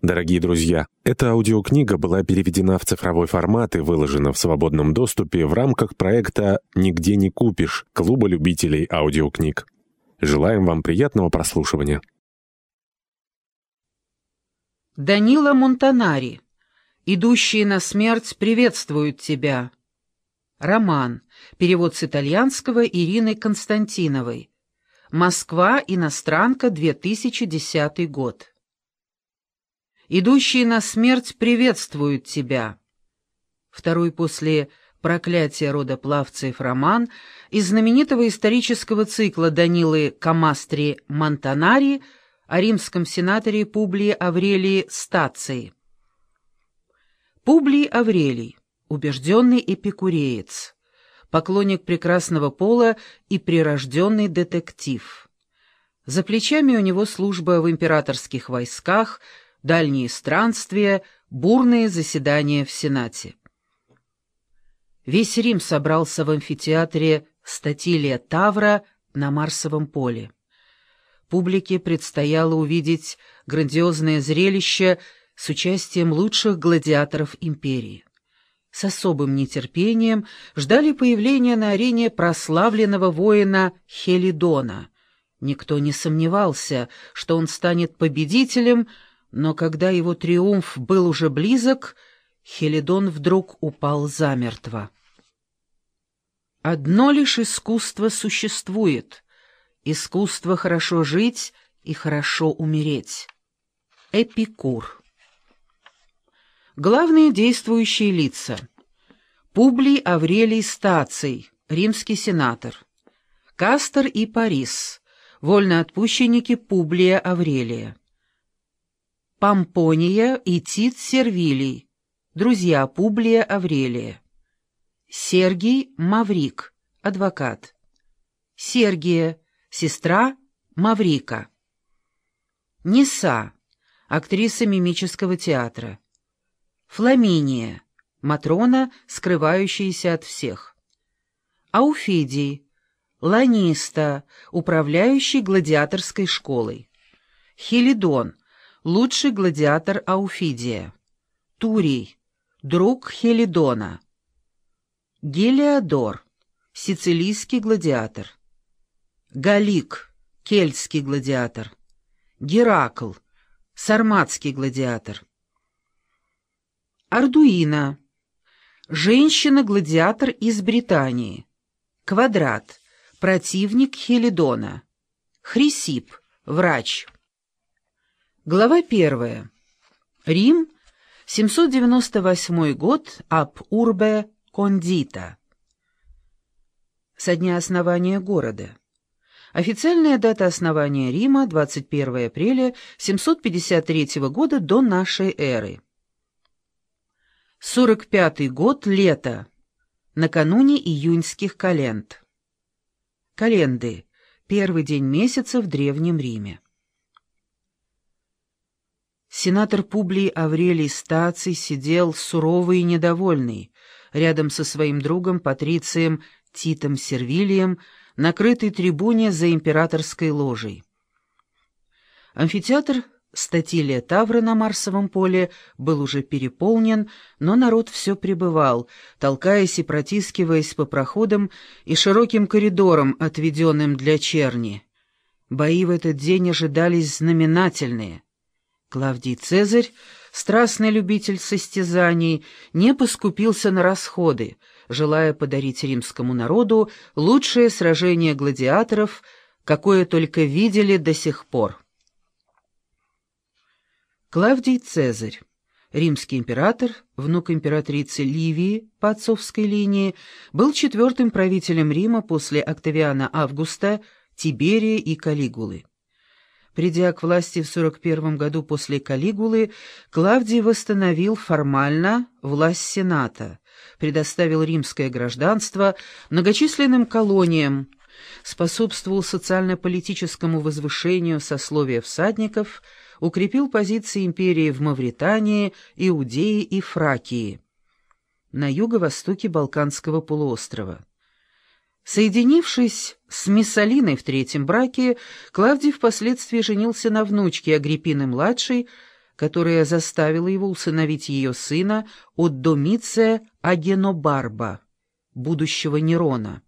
Дорогие друзья, эта аудиокнига была переведена в цифровой формат и выложена в свободном доступе в рамках проекта «Нигде не купишь» Клуба любителей аудиокниг. Желаем вам приятного прослушивания. Данила Монтанари. «Идущие на смерть приветствуют тебя». Роман. Перевод с итальянского Ирины Константиновой. Москва. Иностранка. 2010 год. Идущие на смерть приветствуют тебя. Второй после проклятия рода плавцев роман из знаменитого исторического цикла Данилы Камастри Монтанари о римском сенаторе Публии Аврелии Стации. Публий Аврелий, убежденный эпикуреец, поклонник прекрасного пола и прирожденный детектив. За плечами у него служба в императорских войсках – дальние странствия, бурные заседания в Сенате. Весь Рим собрался в амфитеатре Статилия Тавра на Марсовом поле. Публике предстояло увидеть грандиозное зрелище с участием лучших гладиаторов империи. С особым нетерпением ждали появления на арене прославленного воина Хелидона. Никто не сомневался, что он станет победителем, но когда его триумф был уже близок, Хелидон вдруг упал замертво. Одно лишь искусство существует — искусство хорошо жить и хорошо умереть. Эпикур. Главные действующие лица. Публий Аврелий Стаций, римский сенатор. Кастер и Парис, вольноотпущенники Публия Аврелия. Помпония и Тит Сервилий, друзья Публия Аврелия. Сергий Маврик, адвокат. Сергия, сестра Маврика. Неса, актриса мимического театра. Фламиния, Матрона, скрывающаяся от всех. Ауфидий, Ланиста, управляющий гладиаторской школой. Хелидон, лучший гладиатор Ауфидия, Турий, друг Хелидона, Гелиодор, сицилийский гладиатор, Галик, кельтский гладиатор, Геракл, сарматский гладиатор, Ардуина, женщина-гладиатор из Британии, Квадрат, противник Хелидона, Хрисип, врач. Глава первая. Рим, 798 год, об Урбе Кондита. Со дня основания города. Официальная дата основания Рима – 21 апреля 753 года до нашей эры. 45 год, лето, накануне июньских календ. Календы – первый день месяца в Древнем Риме. Сенатор Публий Аврелий Стаций сидел суровый и недовольный, рядом со своим другом Патрицием Титом Сервилием, на крытой трибуне за императорской ложей. Амфитеатр Статилия Тавра на Марсовом поле был уже переполнен, но народ все пребывал, толкаясь и протискиваясь по проходам и широким коридорам, отведенным для черни. Бои в этот день ожидались знаменательные — Клавдий Цезарь, страстный любитель состязаний, не поскупился на расходы, желая подарить римскому народу лучшее сражение гладиаторов, какое только видели до сих пор. Клавдий Цезарь, римский император, внук императрицы Ливии по отцовской линии, был четвертым правителем Рима после Октавиана Августа, Тиберия и Калигулы. Придя к власти в 41 году после Калигулы, Клавдий восстановил формально власть Сената, предоставил римское гражданство многочисленным колониям, способствовал социально-политическому возвышению сословия всадников, укрепил позиции империи в Мавритании, Иудее и Фракии, на юго-востоке Балканского полуострова. Соединившись с мисс Алиной в третьем браке, Клавдий впоследствии женился на внучке Агриппины-младшей, которая заставила его усыновить ее сына от Домиция Агенобарба, будущего Нерона.